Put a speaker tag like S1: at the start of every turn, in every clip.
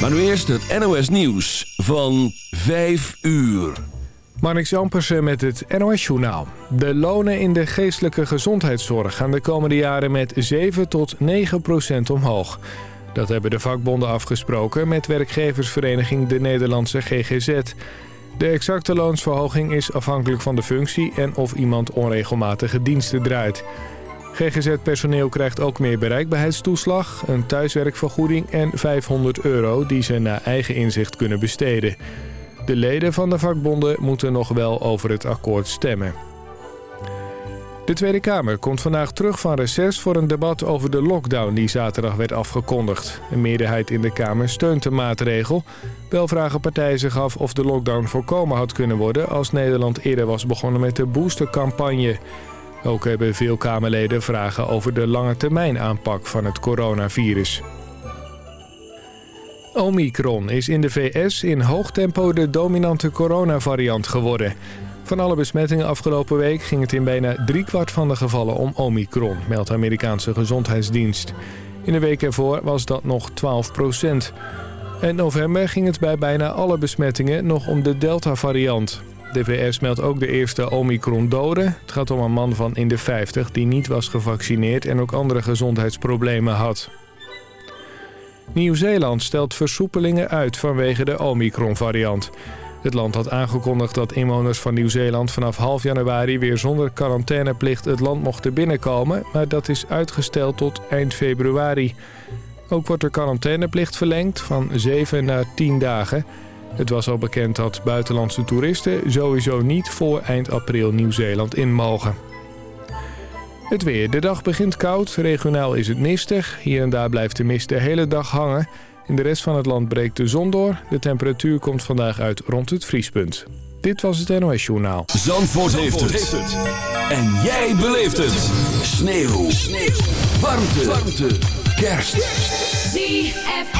S1: Maar nu eerst het NOS Nieuws van 5 uur.
S2: Marnix Jampersen met het NOS-journaal. De lonen in de geestelijke gezondheidszorg gaan de komende jaren met 7 tot 9 procent omhoog. Dat hebben de vakbonden afgesproken met werkgeversvereniging de Nederlandse GGZ. De exacte loonsverhoging is afhankelijk van de functie en of iemand onregelmatige diensten draait. GGZ-personeel krijgt ook meer bereikbaarheidstoeslag, een thuiswerkvergoeding en 500 euro die ze naar eigen inzicht kunnen besteden. De leden van de vakbonden moeten nog wel over het akkoord stemmen. De Tweede Kamer komt vandaag terug van reces voor een debat over de lockdown die zaterdag werd afgekondigd. Een meerderheid in de Kamer steunt de maatregel. Wel vragen partijen zich af of de lockdown voorkomen had kunnen worden als Nederland eerder was begonnen met de boostercampagne. Ook hebben veel Kamerleden vragen over de lange termijn aanpak van het coronavirus. Omicron is in de VS in hoog tempo de dominante coronavariant geworden. Van alle besmettingen afgelopen week ging het in bijna driekwart van de gevallen om Omicron, meldt de Amerikaanse Gezondheidsdienst. In de week ervoor was dat nog 12 procent. In november ging het bij bijna alle besmettingen nog om de Delta-variant. De VS meldt ook de eerste Omicron-doden. Het gaat om een man van in de 50 die niet was gevaccineerd en ook andere gezondheidsproblemen had. Nieuw-Zeeland stelt versoepelingen uit vanwege de Omicron-variant. Het land had aangekondigd dat inwoners van Nieuw-Zeeland vanaf half januari weer zonder quarantaineplicht het land mochten binnenkomen, maar dat is uitgesteld tot eind februari. Ook wordt de quarantaineplicht verlengd van 7 naar 10 dagen. Het was al bekend dat buitenlandse toeristen sowieso niet voor eind april Nieuw-Zeeland in mogen. Het weer. De dag begint koud. Regionaal is het mistig. Hier en daar blijft de mist de hele dag hangen. In de rest van het land breekt de zon door. De temperatuur komt vandaag uit rond het vriespunt. Dit was het NOS Journaal.
S1: Zandvoort, heeft, het. En jij beleeft het. Sneeuw. Sneeuw. Warmte. Warmte. Kerst.
S3: ZFM.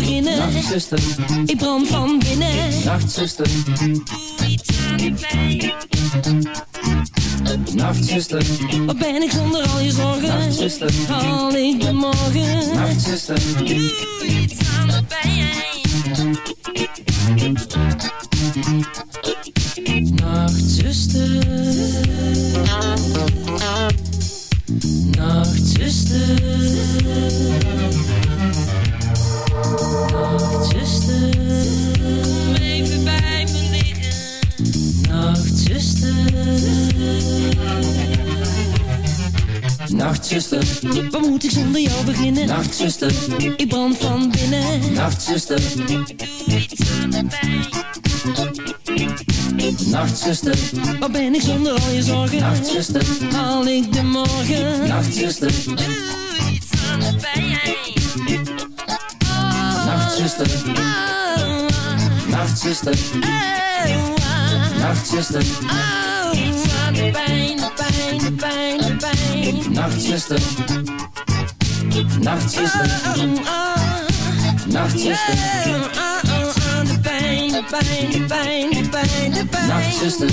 S4: Beginnen?
S5: nachtzuster,
S4: Ik brand van binnen.
S5: nachtzuster,
S4: Doe iets aan de pijn.
S5: nachtzuster,
S4: Wat ben ik zonder al je zorgen?
S5: nachtzuster,
S4: Haal ik de morgen?
S5: nachtzuster,
S4: Doe iets nachtzuster, Ik brand van binnen.
S6: nachtzuster,
S4: Doe iets aan de pijn.
S6: nachtzuster,
S4: Waar ben ik zonder al je zorgen?
S6: nachtzuster,
S4: Haal ik de morgen?
S6: nachtzuster,
S4: Doe iets aan de pijn.
S6: Nachtzuster,
S4: oh,
S6: nachtzuster,
S4: oh,
S6: nachtzuster,
S4: oh, iets aan de pijn, de pijn, de pijn, de pijn.
S6: nachtzuster, Nachtzuster, nachtzuster.
S4: De the de.
S6: Nachtzuster,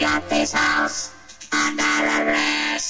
S7: got
S8: this house under arrest.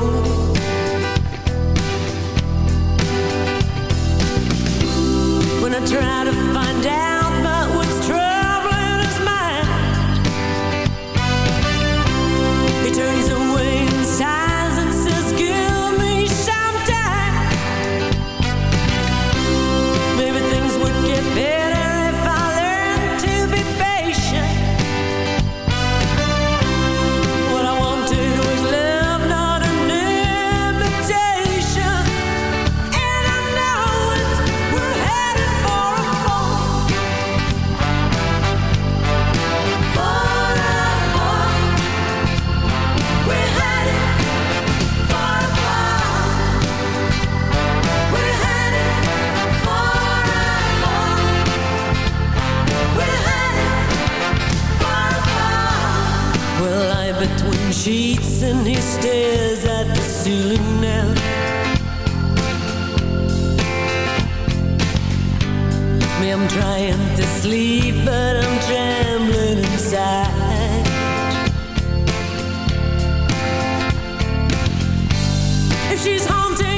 S9: she's
S6: haunted.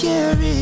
S6: carry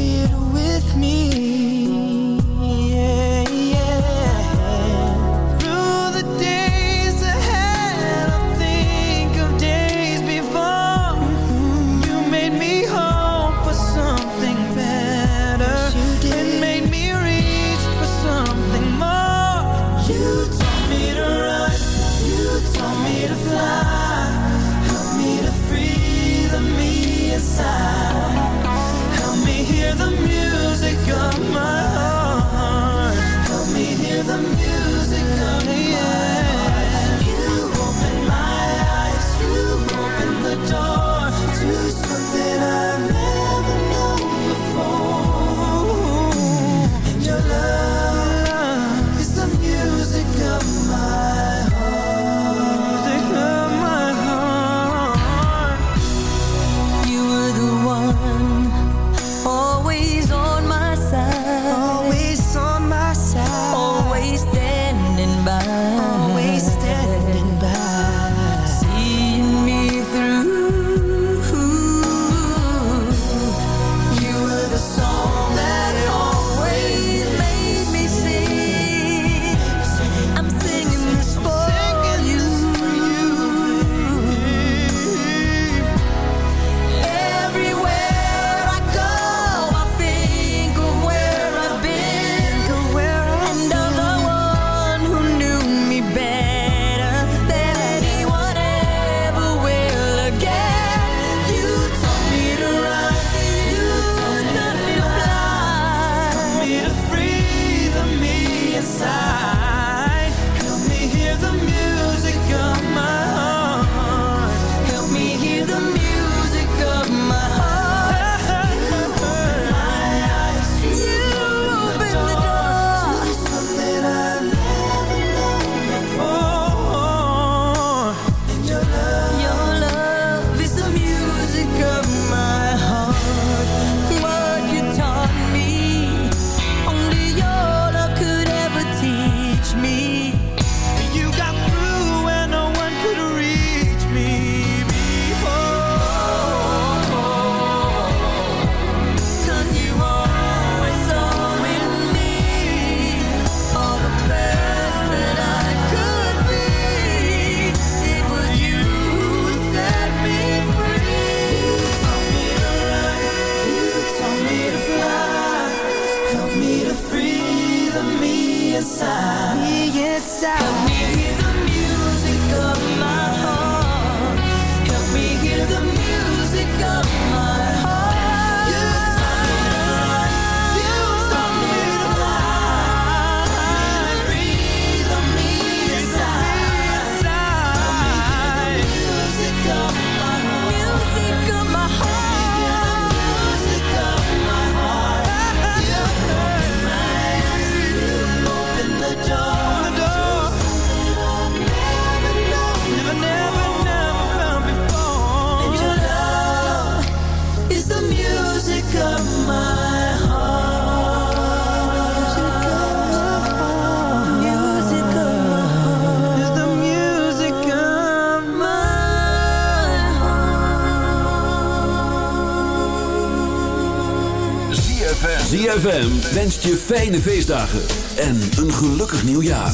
S6: ZFM.
S1: ZFM wenst je fijne feestdagen en een gelukkig nieuwjaar.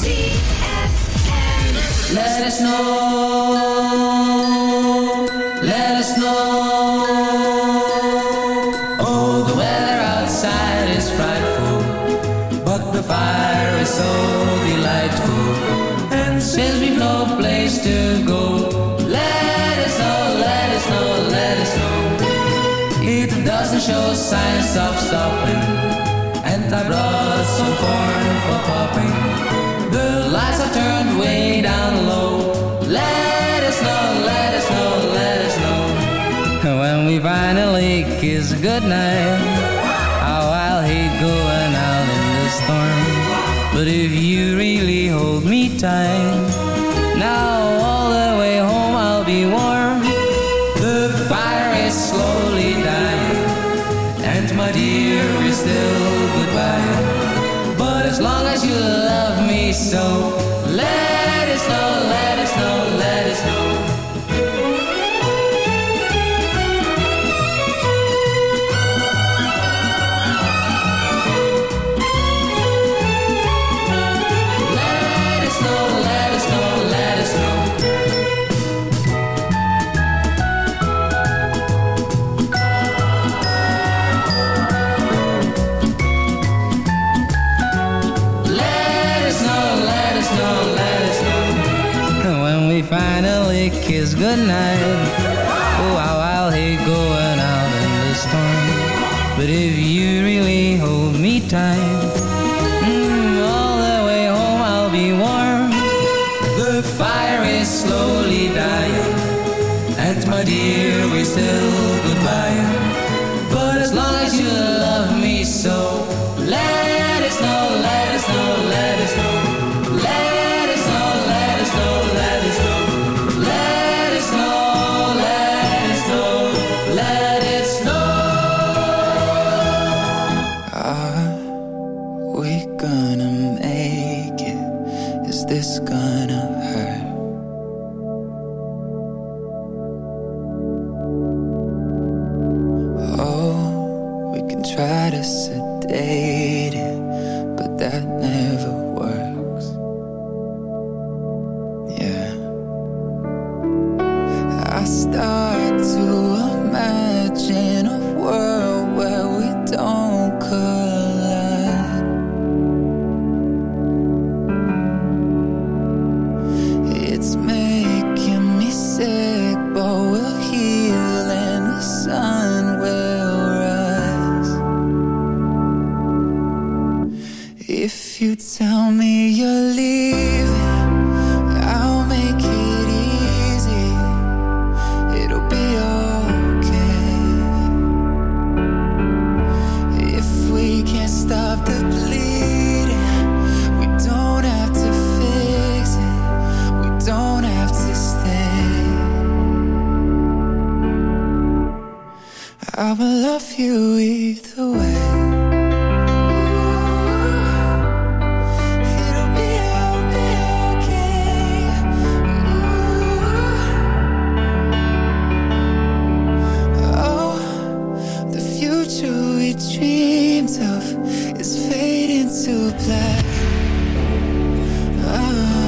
S10: Let us know. Let us know. Oh, the weather outside is frightful, but the fire is so science of stopping. And I brought some corn for popping. The lights are turned way down low. Let us know, let us know, let us know. When we finally kiss goodnight, how oh, I'll hate going out in the storm. But if you really hold me tight, The fire is slowly dying. And my dear, we still goodbye.
S6: dreams dreamed of is fading to black. Oh.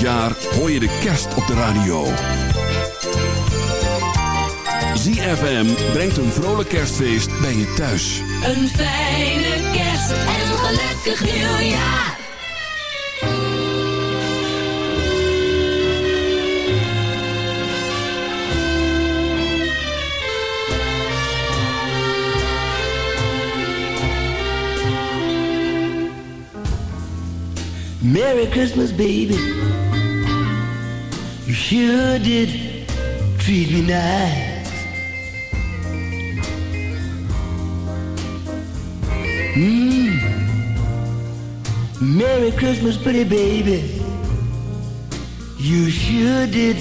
S1: Jaar hoor je de kerst op de radio. ZFM brengt een vrolijk kerstfeest bij je thuis.
S9: Een fijne kerst en een gelukkig nieuwjaar.
S11: Merry Christmas, baby. You sure did treat me nice. Mmm. Merry Christmas, pretty baby. You sure did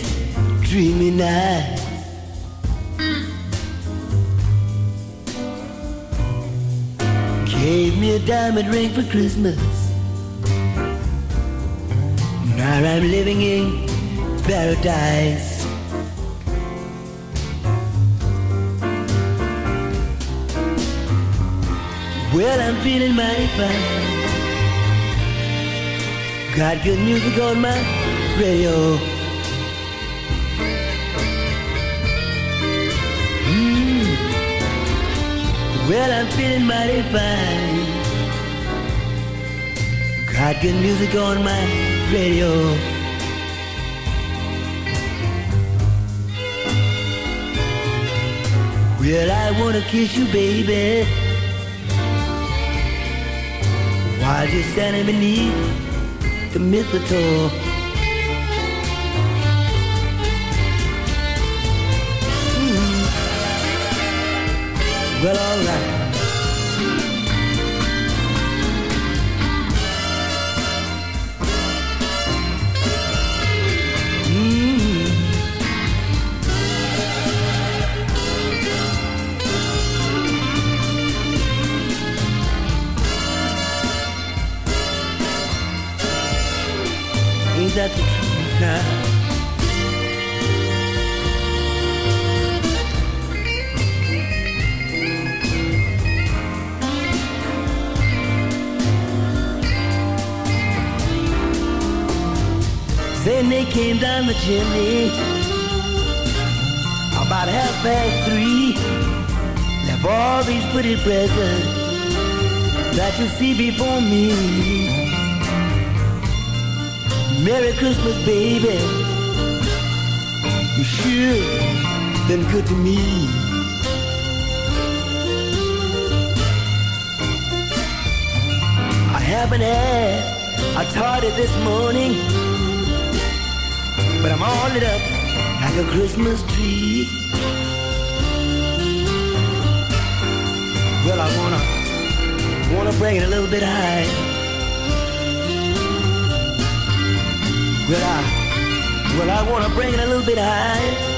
S11: treat me nice. Gave me a diamond ring for Christmas. Now I'm living in paradise. Well, I'm feeling mighty fine. Got good music on my radio. Mm. Well, I'm feeling mighty fine. Got good music on my radio. Well, I wanna kiss you, baby. While you're standing beneath the mistletoe. Mm. Well, alright. Then they came down the chimney about half past three. Left all these pretty presents that you see before me. Merry Christmas, baby. You sure been good to me. I haven't had a tardy this morning, but I'm all lit up like a Christmas tree. Well, I wanna wanna bring it a little bit high. Well, I well I wanna bring it a little bit high.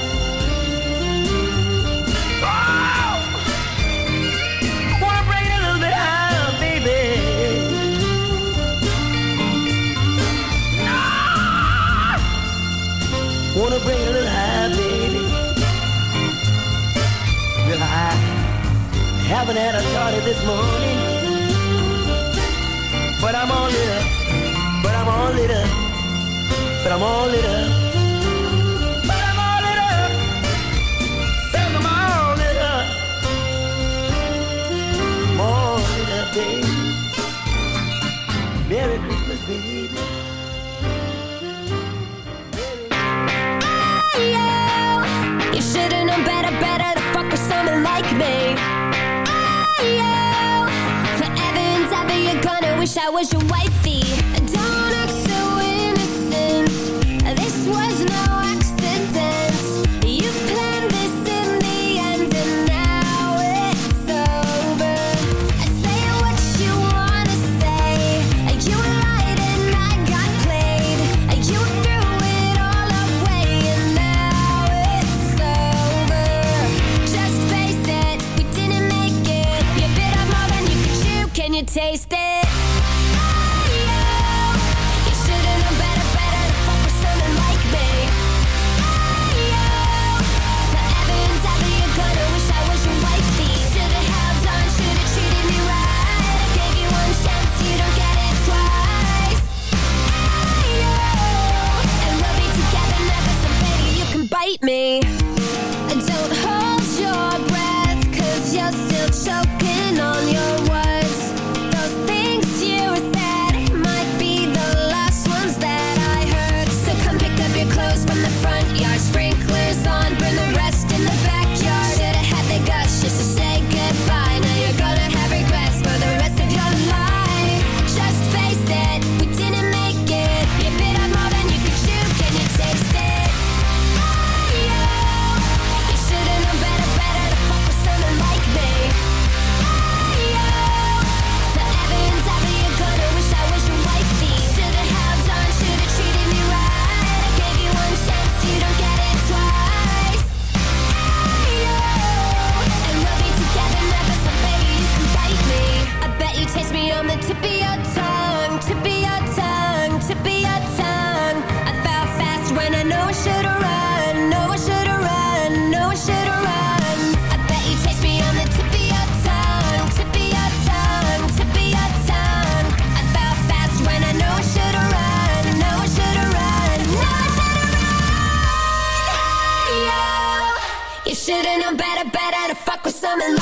S11: Wanna bring a little high, baby. Real high. Haven't had a party this morning. But I'm all lit up. But I'm all lit up. But I'm all lit up. But I'm all lit up. Merry Christmas, baby.
S12: better, better to fuck with someone like me. Oh, yeah. Forever and ever, you're gonna wish I was your wifey. Don't act so innocent. This was
S3: no coming.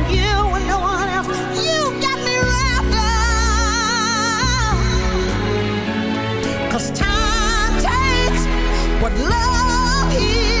S3: just time takes what love heals.